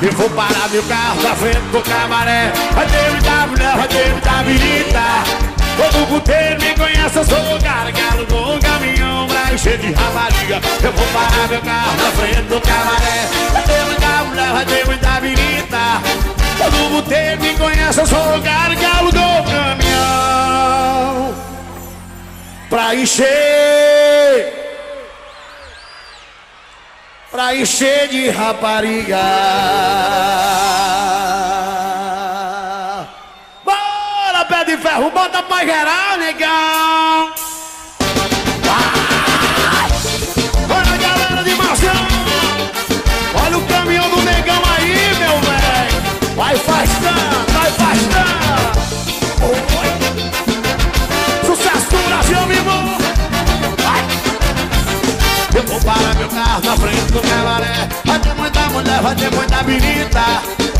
Eu vou parar meu carro na frente do cabaré. Vai ter muita mulher, vai ter muita Todo puteiro me conhece, eu sou o que alugou um caminhão pra encher de rapariga. Eu vou parar meu carro na frente do cabaré. Vai ter muita mulher, vai ter muita birita Todo puteiro me conhece, eu sou o alugou um caminhão Pra encher pra encher de rapariga. Bora, pé de ferro, bota pra geral, negão. Vai ter muita birita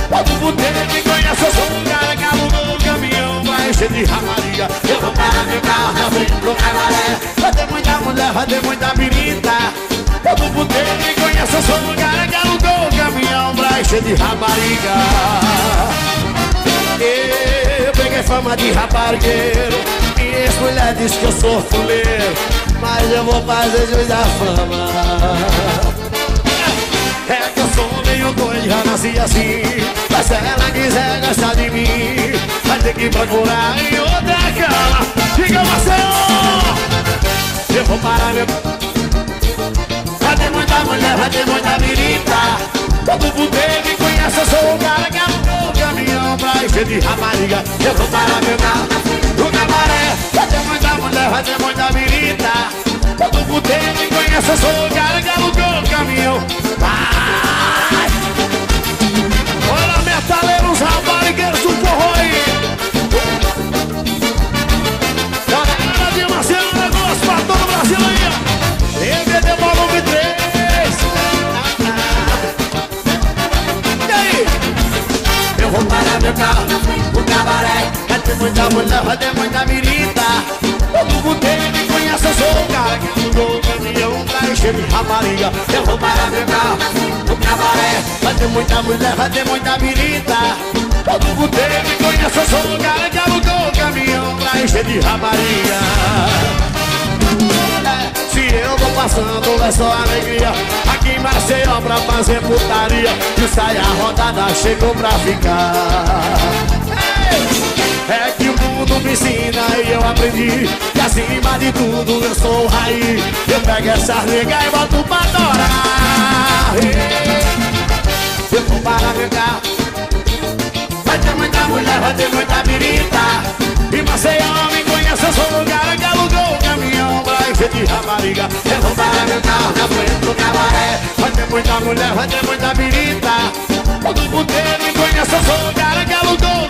Todo puteiro que conhece, eu sou um cara que alugou um caminhão Pra encher de ramaria. Eu vou parar meu carro na frente do cabaré Vai ter muita mulher, vai ter muita birita Todo puteiro que conhece, eu sou um cara que alugou um caminhão Pra encher de rapariga Eu peguei fama de raparigueiro Minha ex-mulher disse que eu sou fuleiro mas eu vou fazer jus da fama já nasci assim. Mas se ela quiser gostar de mim Vai ter que procurar em outra cama. Diga Marcelo Eu vou parar meu... Vai ter muita mulher, vai ter muita menina. Todo puteiro me conhece, eu sou o cara que alugou o caminhão Pra encher de rapariga. Eu vou parar meu carro no cabaré. Vai ter muita mulher, vai ter muita menina. Todo puteiro me conhece, eu sou o cara que alugou o caminhão. Vai! No cabaré Vai ter muita mulher, vai ter muita mirita. Todo puteiro me conhece, eu sou o cara que mudou o caminhão pra encher de rapariga. Eu vou parar meu carro no cabaré Vai ter muita mulher, vai ter muita mirita. Todo puteiro me conhece, eu sou o cara que alugou o caminhão pra encher de rapariga. É, se eu vou passando é só alegria em Maceió pra fazer putaria. E sai a rodada, chegou pra ficar. É que o mundo me ensina e eu aprendi Que acima de tudo eu sou o raiz Eu pego essas nega e boto pra torar muita mulher, vai ter muita birita. Todo puteiro me conhece, eu sou o cara que alugou